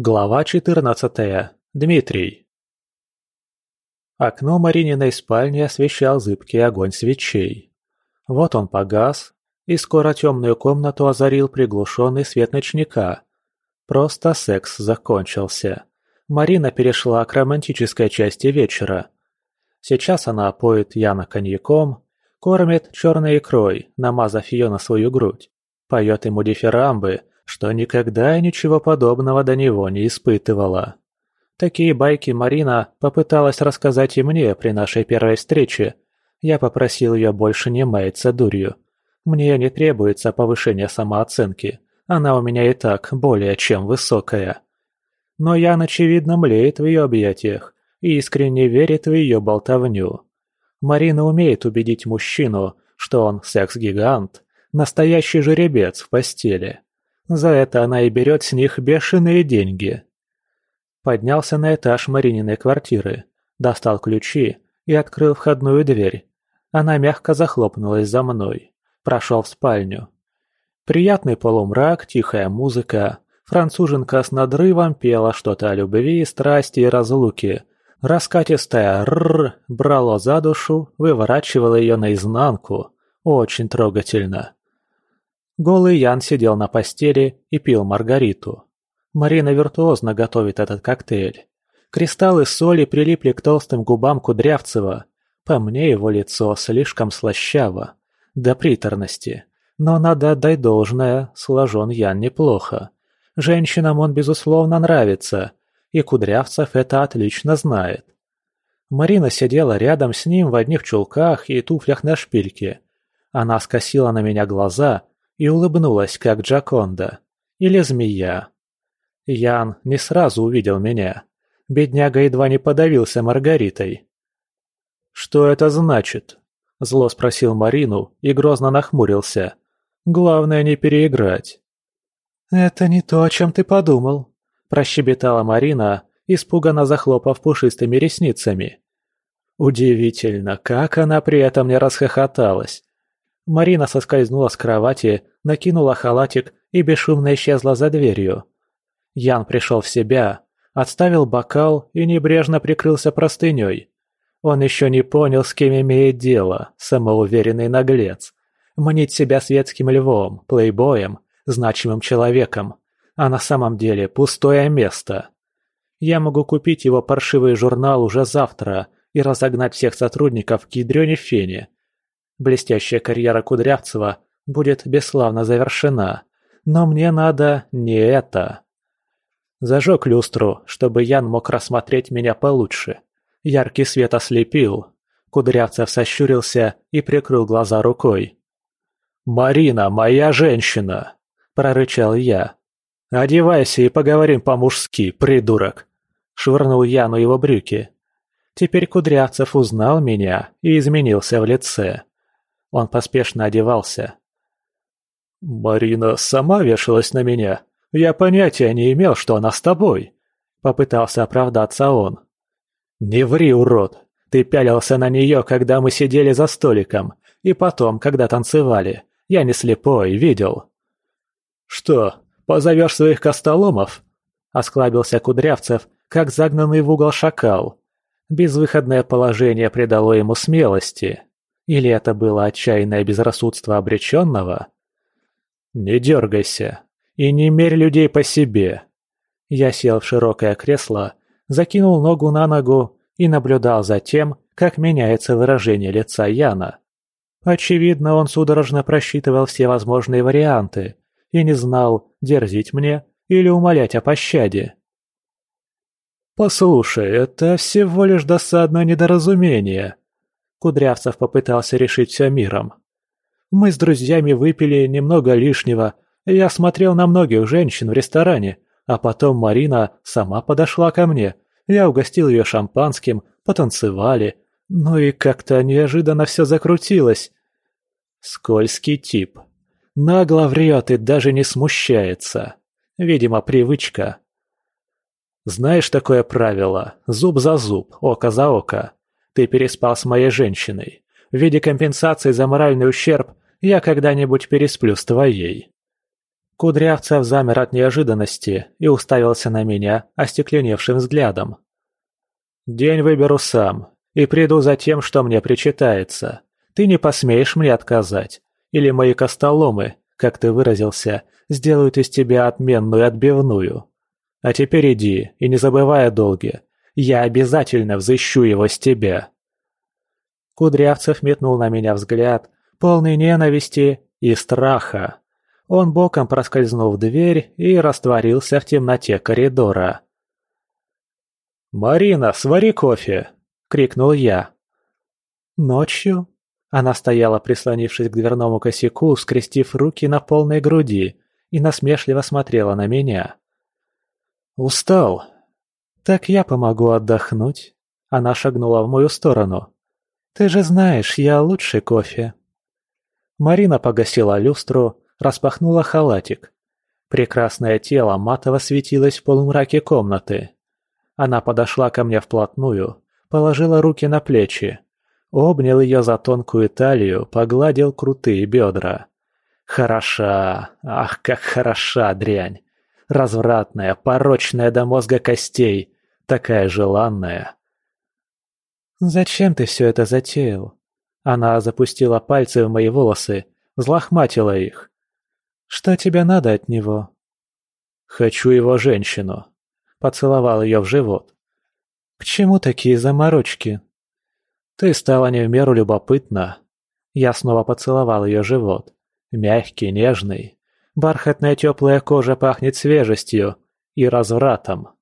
Глава 14. Дмитрий. Окно Марининой спальни освещал зыбкий огонь свечей. Вот он погас, и скоро темную комнату озарил приглушенный свет ночника. Просто секс закончился. Марина перешла к романтической части вечера. Сейчас она поет Яна коньяком, кормит черной икрой, намазав ее на свою грудь, поет ему дифирамбы, что никогда ничего подобного до него не испытывала. Такие байки Марина попыталась рассказать и мне при нашей первой встрече. Я попросил ее больше не маяться дурью. Мне не требуется повышение самооценки. Она у меня и так более чем высокая. Но Ян, очевидно, млеет в ее объятиях и искренне верит в ее болтовню. Марина умеет убедить мужчину, что он секс-гигант, настоящий жеребец в постели. За это она и берет с них бешеные деньги. Поднялся на этаж Марининой квартиры, достал ключи и открыл входную дверь. Она мягко захлопнулась за мной. Прошел в спальню. Приятный полумрак, тихая музыка. Француженка с надрывом пела что-то о любви, страсти и разлуке. Раскатистая «рррр» брало за душу, выворачивало ее наизнанку. Очень трогательно. Голый Ян сидел на постели и пил маргариту. Марина виртуозно готовит этот коктейль. Кристаллы соли прилипли к толстым губам Кудрявцева. По мне его лицо слишком слащаво. До приторности. Но надо отдать должное, сложен Ян неплохо. Женщинам он, безусловно, нравится, и Кудрявцев это отлично знает. Марина сидела рядом с ним в одних чулках и туфлях на шпильке. Она скосила на меня глаза и улыбнулась, как Джаконда. Или змея. Ян не сразу увидел меня. Бедняга едва не подавился Маргаритой. «Что это значит?» – зло спросил Марину и грозно нахмурился. «Главное не переиграть». «Это не то, о чем ты подумал», – прощебетала Марина, испуганно захлопав пушистыми ресницами. Удивительно, как она при этом не расхохоталась. Марина соскользнула с кровати, накинула халатик и бесшумно исчезла за дверью. Ян пришел в себя, отставил бокал и небрежно прикрылся простыней. Он еще не понял, с кем имеет дело, самоуверенный наглец. Мнить себя светским львом, плейбоем, значимым человеком, а на самом деле пустое место. Я могу купить его паршивый журнал уже завтра и разогнать всех сотрудников к ядрёне фене, Блестящая карьера Кудрявцева будет бесславно завершена. Но мне надо не это. Зажег люстру, чтобы Ян мог рассмотреть меня получше. Яркий свет ослепил. Кудрявцев сощурился и прикрыл глаза рукой. «Марина, моя женщина!» – прорычал я. «Одевайся и поговорим по-мужски, придурок!» – швырнул Яну его брюки. Теперь Кудрявцев узнал меня и изменился в лице. Он поспешно одевался. «Марина сама вешалась на меня. Я понятия не имел, что она с тобой», — попытался оправдаться он. «Не ври, урод. Ты пялился на нее, когда мы сидели за столиком, и потом, когда танцевали. Я не слепой, видел». «Что, позовешь своих костоломов?» — осклабился Кудрявцев, как загнанный в угол шакал. Безвыходное положение придало ему смелости. Или это было отчаянное безрассудство обреченного? «Не дергайся и не мерь людей по себе». Я сел в широкое кресло, закинул ногу на ногу и наблюдал за тем, как меняется выражение лица Яна. Очевидно, он судорожно просчитывал все возможные варианты и не знал, дерзить мне или умолять о пощаде. «Послушай, это всего лишь досадное недоразумение», Кудрявцев попытался решить все миром. Мы с друзьями выпили немного лишнего, я смотрел на многих женщин в ресторане, а потом Марина сама подошла ко мне. Я угостил ее шампанским, потанцевали. Ну и как-то неожиданно все закрутилось. Скользкий тип. Нагло врет и даже не смущается. Видимо, привычка. Знаешь такое правило? Зуб за зуб, око за око. Ты переспал с моей женщиной. В виде компенсации за моральный ущерб я когда-нибудь пересплю с твоей». Кудрявцев замер от неожиданности и уставился на меня остекленевшим взглядом. «День выберу сам и приду за тем, что мне причитается. Ты не посмеешь мне отказать. Или мои костоломы, как ты выразился, сделают из тебя отменную отбивную. А теперь иди и не забывай о долге. Я обязательно взыщу его с тебя». Кудрявцев метнул на меня взгляд, полный ненависти и страха. Он боком проскользнул в дверь и растворился в темноте коридора. «Марина, свари кофе!» — крикнул я. «Ночью?» Она стояла, прислонившись к дверному косяку, скрестив руки на полной груди, и насмешливо смотрела на меня. «Устал?» «Так я помогу отдохнуть». Она шагнула в мою сторону. «Ты же знаешь, я лучший кофе». Марина погасила люстру, распахнула халатик. Прекрасное тело матово светилось в полумраке комнаты. Она подошла ко мне вплотную, положила руки на плечи. Обнял ее за тонкую талию, погладил крутые бедра. Хороша, ах, как хороша дрянь. Развратная, порочная до мозга костей, такая желанная. «Зачем ты все это затеял?» Она запустила пальцы в мои волосы, взлохматила их. «Что тебе надо от него?» «Хочу его женщину», — поцеловал ее в живот. «К чему такие заморочки?» «Ты стала не в меру любопытна». Я снова поцеловал ее живот. Мягкий, нежный. Бархатная теплая кожа пахнет свежестью и развратом.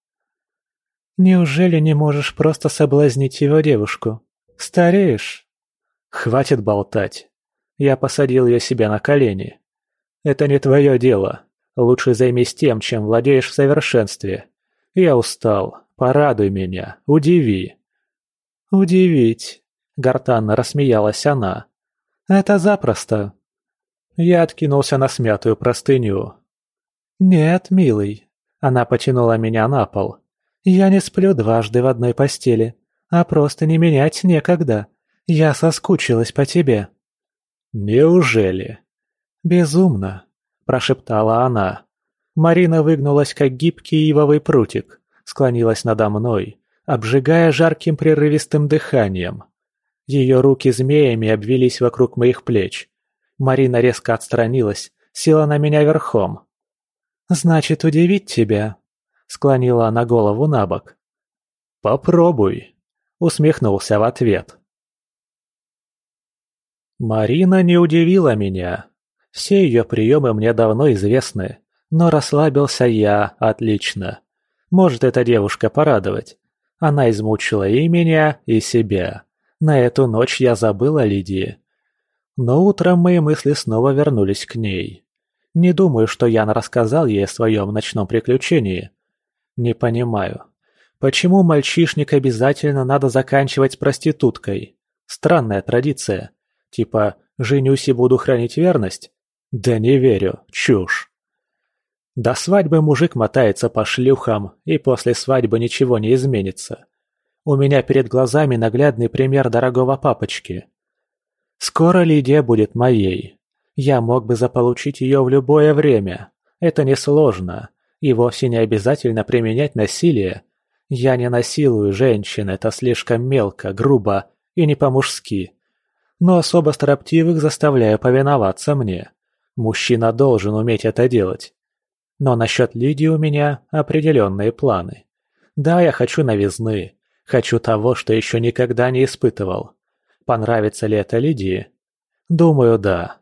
«Неужели не можешь просто соблазнить его девушку? Стареешь?» «Хватит болтать». Я посадил ее себе на колени. Это не твое дело. Лучше займись тем, чем владеешь в совершенстве. Я устал. Порадуй меня. Удиви». «Удивить?» — гортанно рассмеялась она. «Это запросто». Я откинулся на смятую простыню. «Нет, милый». Она потянула меня на пол. «Я не сплю дважды в одной постели, а просто не менять некогда. Я соскучилась по тебе». «Неужели?» «Безумно», – прошептала она. Марина выгнулась, как гибкий ивовый прутик, склонилась надо мной, обжигая жарким прерывистым дыханием. Ее руки змеями обвились вокруг моих плеч. Марина резко отстранилась, села на меня верхом. «Значит, удивить тебя?» — склонила она голову на бок. «Попробуй», — усмехнулся в ответ. Марина не удивила меня. Все ее приемы мне давно известны, но расслабился я отлично. Может эта девушка порадовать. Она измучила и меня, и себя. На эту ночь я забыл о Лидии. Но утром мои мысли снова вернулись к ней. Не думаю, что Ян рассказал ей о своем ночном приключении. Не понимаю, почему мальчишник обязательно надо заканчивать проституткой? Странная традиция. Типа «женюсь и буду хранить верность»? Да не верю, чушь. До свадьбы мужик мотается по шлюхам, и после свадьбы ничего не изменится. У меня перед глазами наглядный пример дорогого папочки. Скоро Лидия будет моей. Я мог бы заполучить ее в любое время. Это несложно. И вовсе не обязательно применять насилие. Я не насилую женщин, это слишком мелко, грубо и не по-мужски. Но особо строптивых заставляю повиноваться мне. Мужчина должен уметь это делать. Но насчет Лидии у меня определенные планы. Да, я хочу новизны. Хочу того, что еще никогда не испытывал. Понравится ли это Лидии? Думаю, да.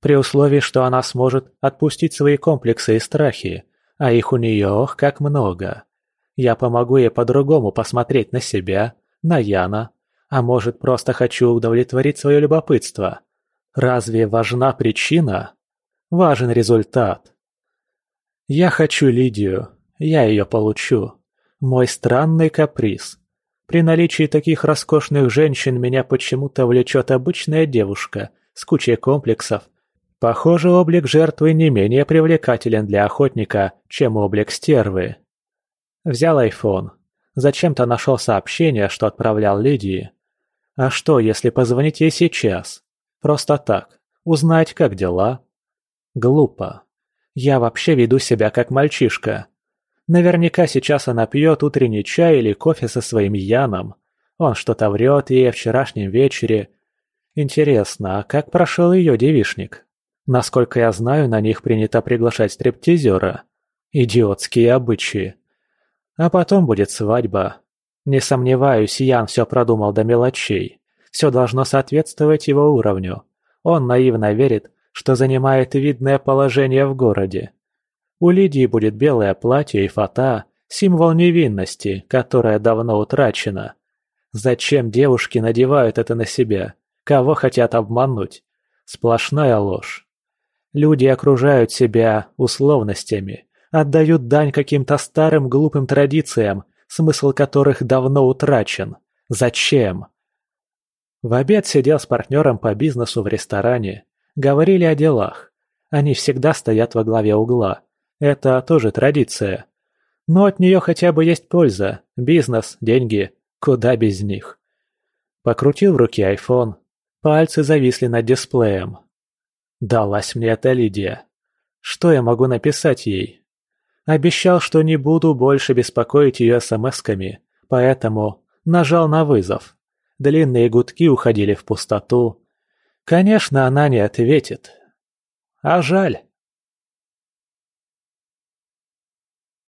При условии, что она сможет отпустить свои комплексы и страхи, а их у нее, как много. Я помогу ей по-другому посмотреть на себя, на Яна, а может, просто хочу удовлетворить свое любопытство. Разве важна причина? Важен результат. Я хочу Лидию, я ее получу. Мой странный каприз. При наличии таких роскошных женщин меня почему-то влечет обычная девушка с кучей комплексов. Похоже, облик жертвы не менее привлекателен для охотника, чем облик стервы. Взял айфон. Зачем-то нашел сообщение, что отправлял Лидии. А что, если позвонить ей сейчас? Просто так. Узнать, как дела? Глупо. Я вообще веду себя как мальчишка. Наверняка сейчас она пьет утренний чай или кофе со своим Яном. Он что-то врет ей о вчерашнем вечере. Интересно, а как прошел ее девишник? Насколько я знаю, на них принято приглашать стриптизера. Идиотские обычаи. А потом будет свадьба. Не сомневаюсь, Ян все продумал до мелочей. Все должно соответствовать его уровню. Он наивно верит, что занимает видное положение в городе. У Лидии будет белое платье и фата, символ невинности, которая давно утрачена. Зачем девушки надевают это на себя? Кого хотят обмануть? Сплошная ложь. Люди окружают себя условностями, отдают дань каким-то старым глупым традициям, смысл которых давно утрачен. Зачем? В обед сидел с партнером по бизнесу в ресторане. Говорили о делах. Они всегда стоят во главе угла. Это тоже традиция. Но от нее хотя бы есть польза. Бизнес, деньги. Куда без них? Покрутил в руке айфон. Пальцы зависли над дисплеем. Далась мне эта Лидия. Что я могу написать ей? Обещал, что не буду больше беспокоить ее смс-ками, поэтому нажал на вызов. Длинные гудки уходили в пустоту. Конечно, она не ответит. А жаль.